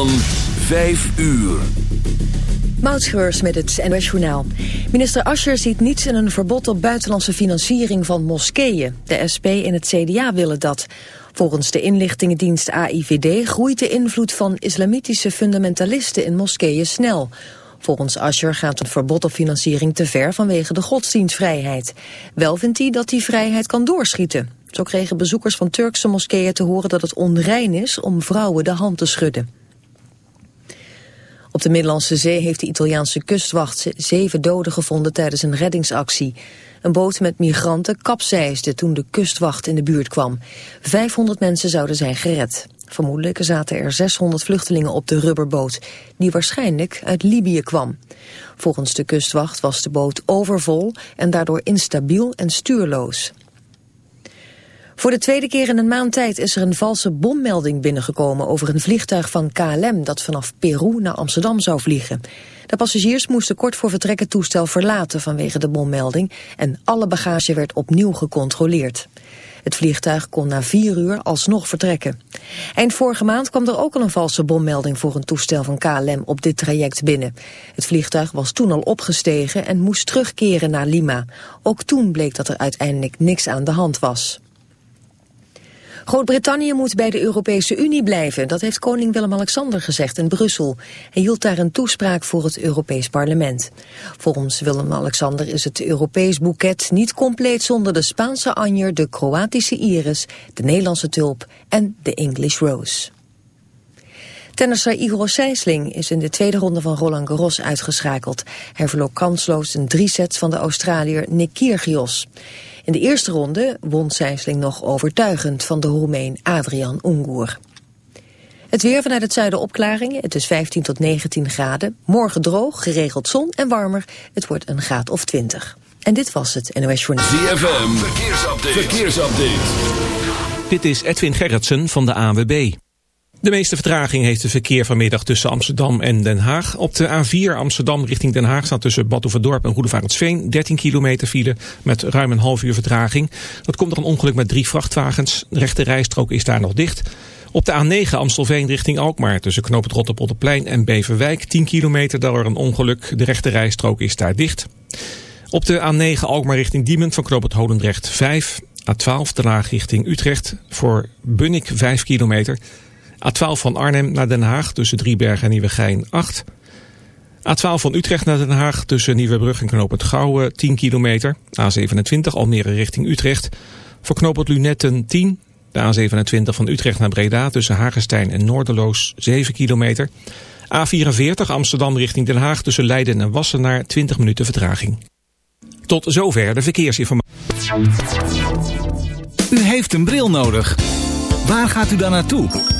van 5 uur. Moutschreurs met het NOS Journaal. Minister Ascher ziet niets in een verbod op buitenlandse financiering van moskeeën. De SP en het CDA willen dat. Volgens de inlichtingendienst AIVD groeit de invloed van islamitische fundamentalisten in moskeeën snel. Volgens Ascher gaat een verbod op financiering te ver vanwege de godsdienstvrijheid. Wel vindt hij dat die vrijheid kan doorschieten. Zo kregen bezoekers van Turkse moskeeën te horen dat het onrein is om vrouwen de hand te schudden. Op de Middellandse Zee heeft de Italiaanse kustwacht zeven doden gevonden tijdens een reddingsactie. Een boot met migranten kapseisde toen de kustwacht in de buurt kwam. 500 mensen zouden zijn gered. Vermoedelijk zaten er 600 vluchtelingen op de rubberboot, die waarschijnlijk uit Libië kwam. Volgens de kustwacht was de boot overvol en daardoor instabiel en stuurloos. Voor de tweede keer in een maand tijd is er een valse bommelding binnengekomen over een vliegtuig van KLM dat vanaf Peru naar Amsterdam zou vliegen. De passagiers moesten kort voor vertrek het toestel verlaten vanwege de bommelding en alle bagage werd opnieuw gecontroleerd. Het vliegtuig kon na vier uur alsnog vertrekken. Eind vorige maand kwam er ook al een valse bommelding voor een toestel van KLM op dit traject binnen. Het vliegtuig was toen al opgestegen en moest terugkeren naar Lima. Ook toen bleek dat er uiteindelijk niks aan de hand was. Groot-Brittannië moet bij de Europese Unie blijven. Dat heeft koning Willem-Alexander gezegd in Brussel. Hij hield daar een toespraak voor het Europees Parlement. Volgens Willem-Alexander is het Europees boeket niet compleet zonder de Spaanse anjer, de Kroatische iris, de Nederlandse tulp en de English rose. Tennisser Igor Sijsling is in de tweede ronde van Roland Garros uitgeschakeld. Hij verloor kansloos een drie sets van de Australiër Nick Kyrgios. In de eerste ronde won Sijsling nog overtuigend van de Roemeen Adrian Ungur. Het weer vanuit het zuiden opklaringen. Het is 15 tot 19 graden. Morgen droog, geregeld zon en warmer. Het wordt een graad of 20. En dit was het NOS Journal. ZFM, verkeersupdate. verkeersupdate. Dit is Edwin Gerritsen van de AWB. De meeste vertraging heeft het verkeer vanmiddag tussen Amsterdam en Den Haag. Op de A4 Amsterdam richting Den Haag staat tussen Badhoevedorp en Goedevaartsveen 13 kilometer file met ruim een half uur vertraging. Dat komt door een ongeluk met drie vrachtwagens. De rechte rijstrook is daar nog dicht. Op de A9 Amstelveen richting Alkmaar tussen Knoop het Rotterpolderplein en Beverwijk 10 kilometer door een ongeluk. De rechte rijstrook is daar dicht. Op de A9 Alkmaar richting Diemen van Knoop Holendrecht 5. A12 Den Haag richting Utrecht voor Bunnik 5 kilometer. A12 van Arnhem naar Den Haag tussen Driebergen en Nieuwegein 8. A12 van Utrecht naar Den Haag tussen Nieuwebrug en Knoop het Gouwen 10 kilometer. A27 Almere richting Utrecht. Voor Knoop het Lunetten 10. De A27 van Utrecht naar Breda tussen Hagestein en Noorderloos 7 kilometer. A44 Amsterdam richting Den Haag tussen Leiden en Wassenaar 20 minuten vertraging. Tot zover de verkeersinformatie. U heeft een bril nodig. Waar gaat u dan naartoe?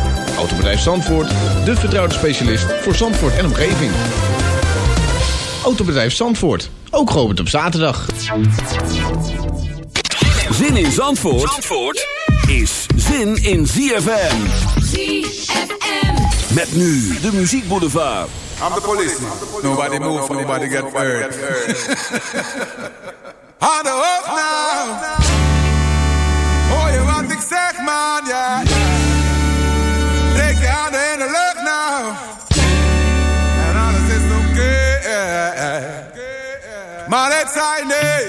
Autobedrijf Zandvoort, de vertrouwde specialist voor Zandvoort en omgeving. Autobedrijf Zandvoort, ook geopend op zaterdag. Zin in Zandvoort, Zandvoort is zin in ZFM. ZFM. Met nu de Muziek Boulevard. I'm the policeman. Nobody move, nobody get hurt. The hook now. Oh, je wat ik zeg, man, ja. Het zei nee.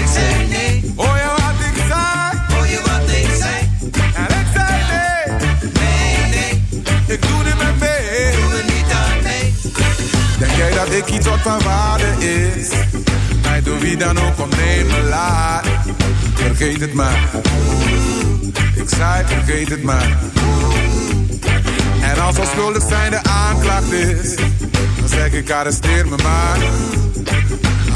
Ik zei nee. Hoor je wat ik zei? Hoor je wat ik zei? En ik zei nee. Nee, nee. Ik doe niet meer mee. Doe er niet aan mee. Denk jij dat ik iets wat van waarde is? Mij door wie dan ook ontneem me laat. Vergeet het maar. Ik zei vergeet het maar. En als schuldig zijn de aanklacht is, dan zeg ik arresteer me maar.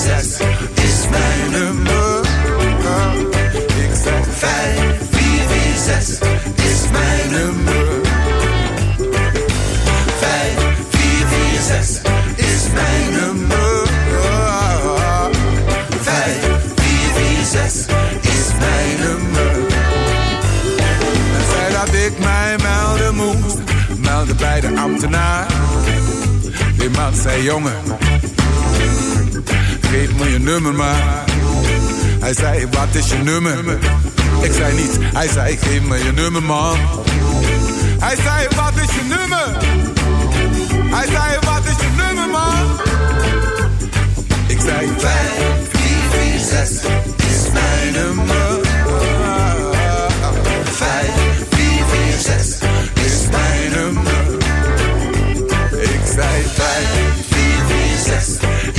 Zes is mijn nummer. Ik zeg Vijf, vier, vier, zes is mijn nummer. Vijf, vier, vier, zes is mijn nummer. Vijf, vier, vier, zes is mijn nummer. En zei dat ik mij melden moest. Melden bij de ambtenaar. Die man zei jongen geef me je nummer maar. Hij zei, wat is je nummer? Ik zei niets, hij zei, geef me je nummer man. Hij zei, wat is je nummer? Hij zei, wat is je nummer man? Ik zei, 5446 is mijn nummer. 5446 is mijn nummer. Ik zei, 5446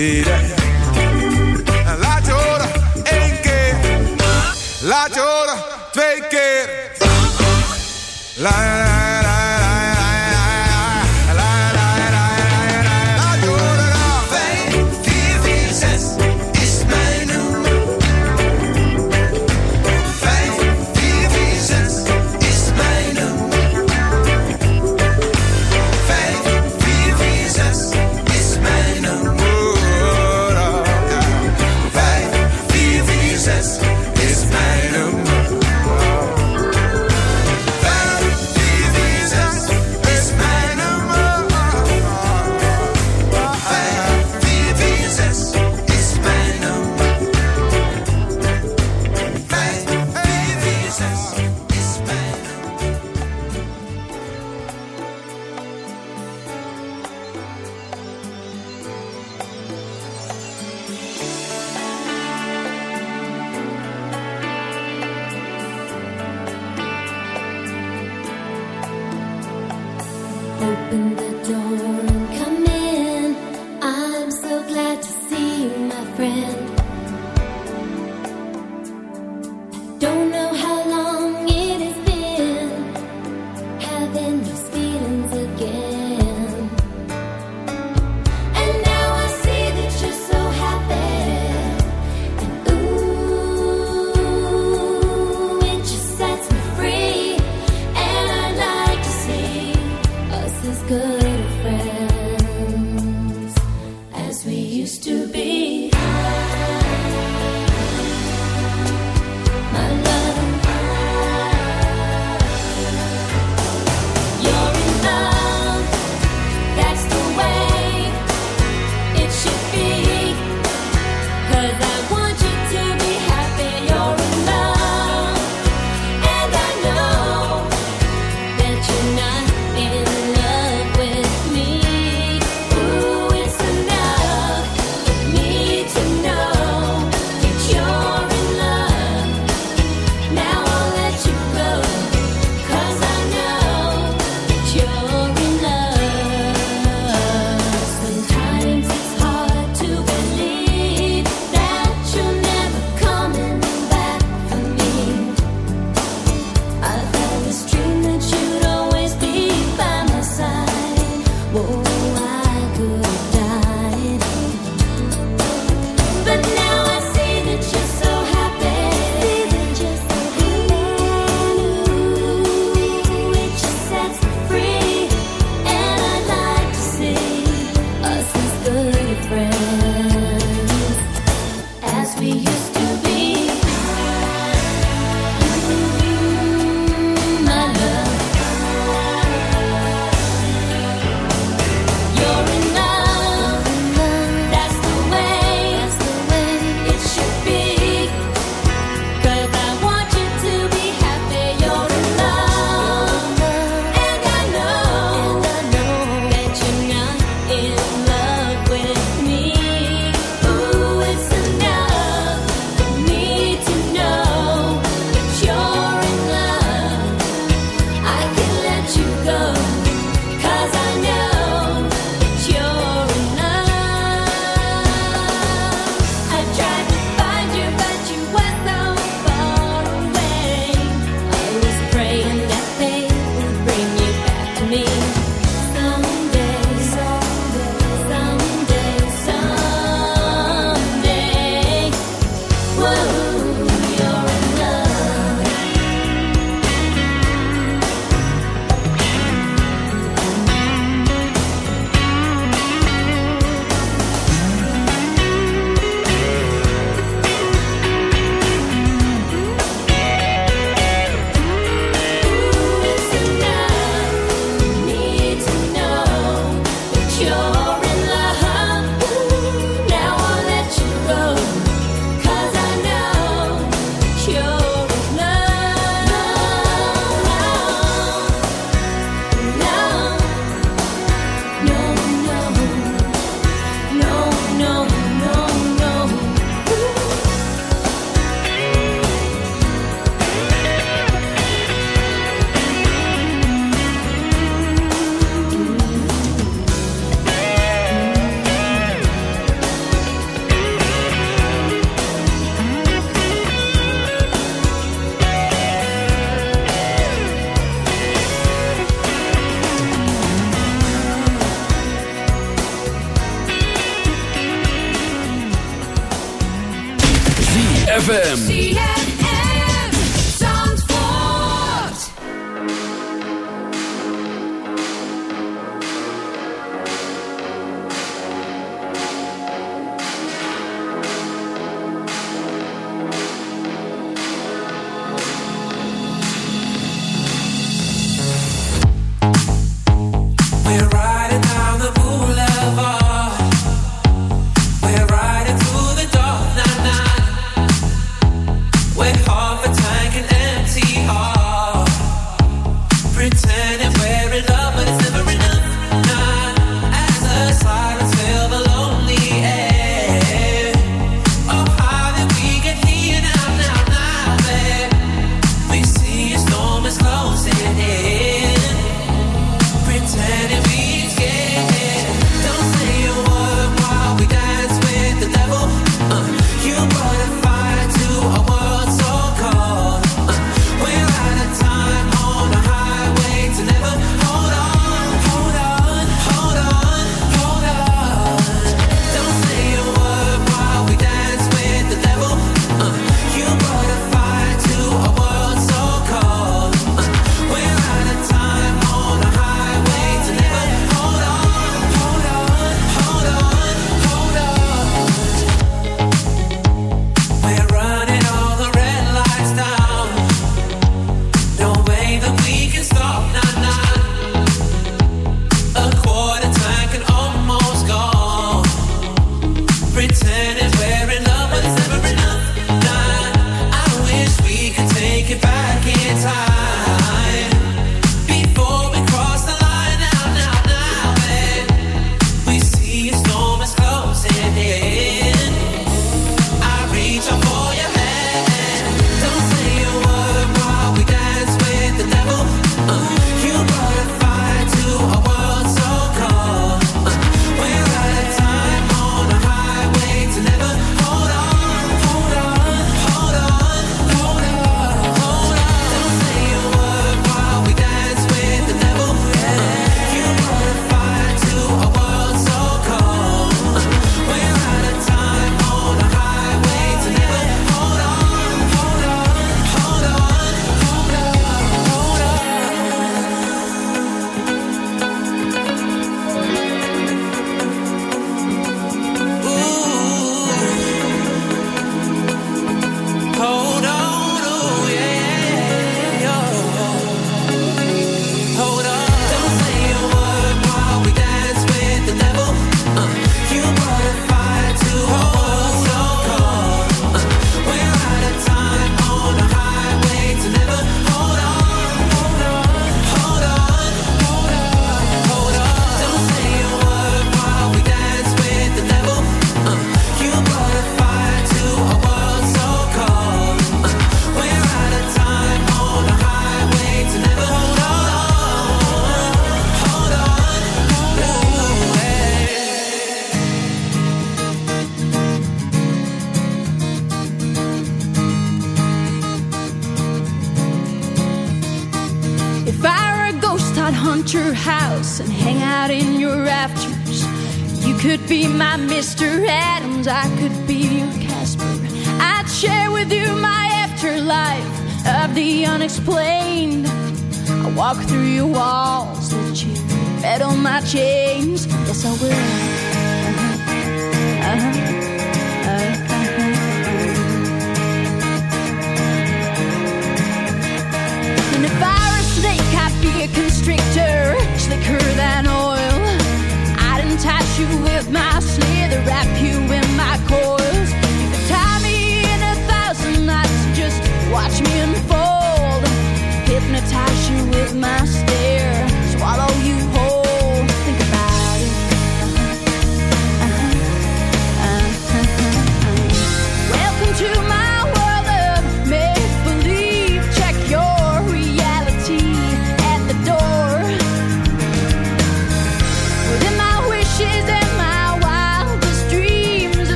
Yeah.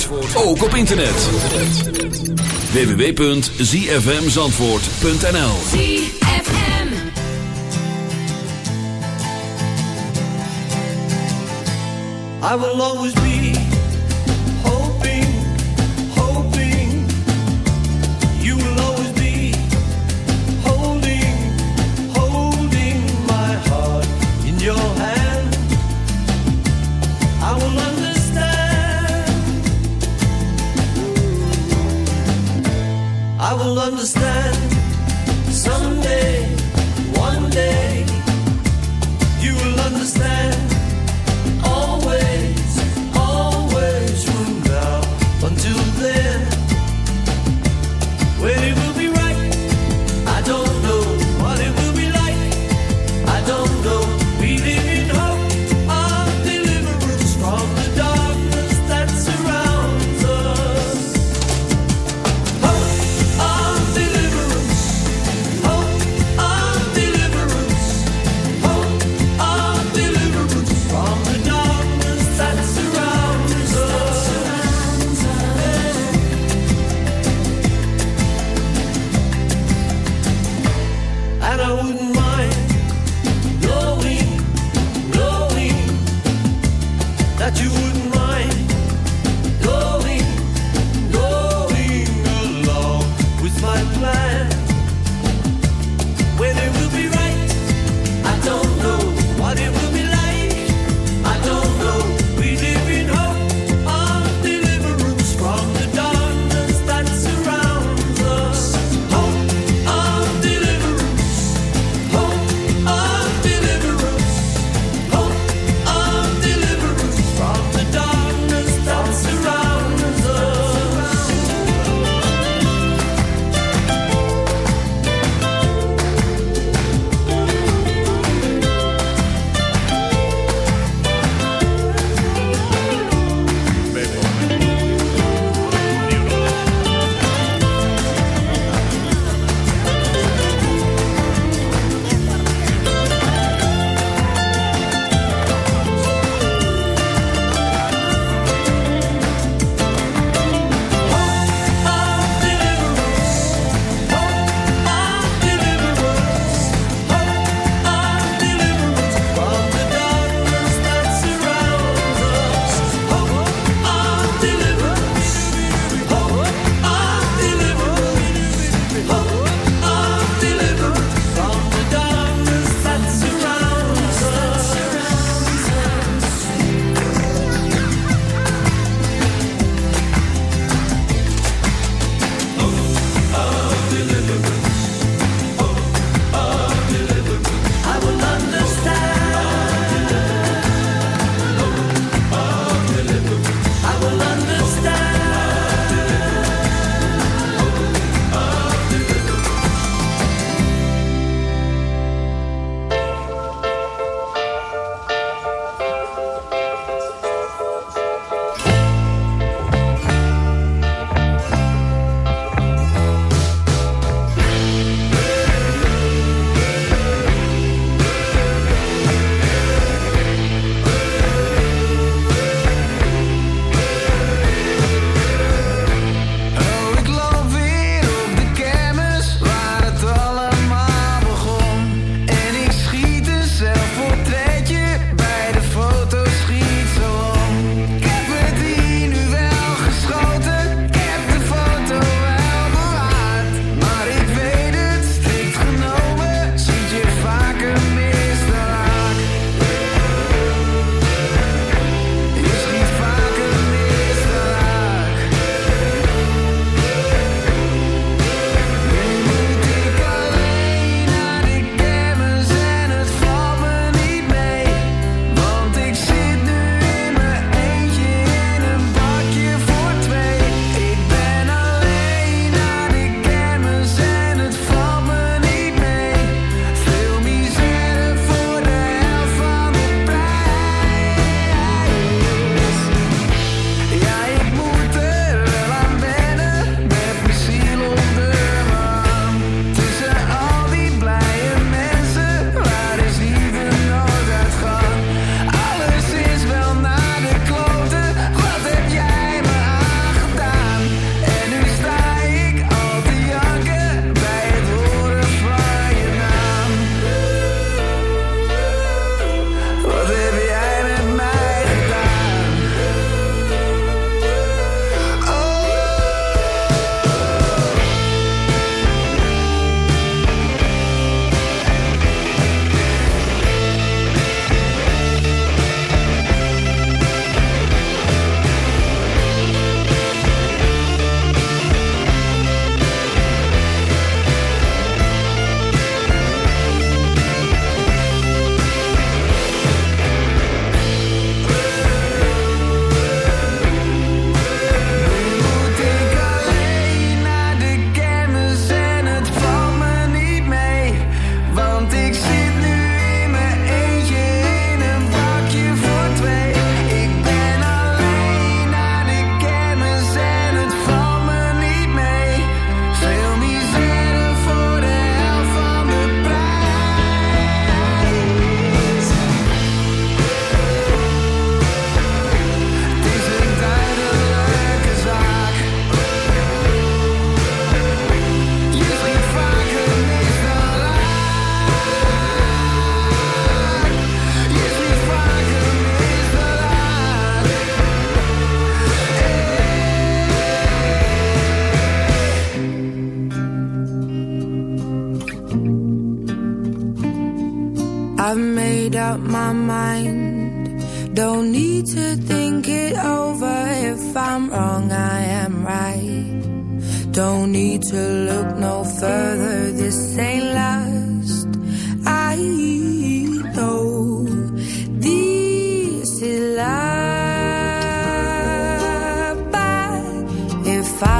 Zandvoort ook op internet. www.zfmzandvoort.nl ZFM. I will always be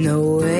no way.